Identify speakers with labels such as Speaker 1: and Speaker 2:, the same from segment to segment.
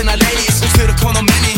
Speaker 1: and our ladies who to the corner many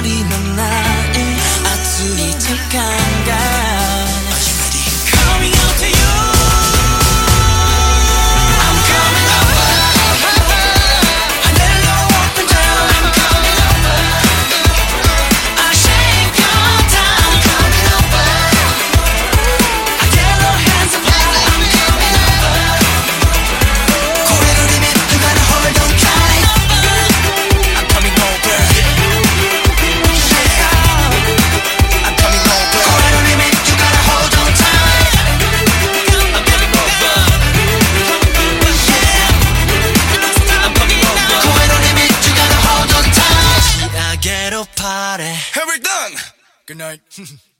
Speaker 2: りのない熱い時間 party.
Speaker 1: We're done. Good night.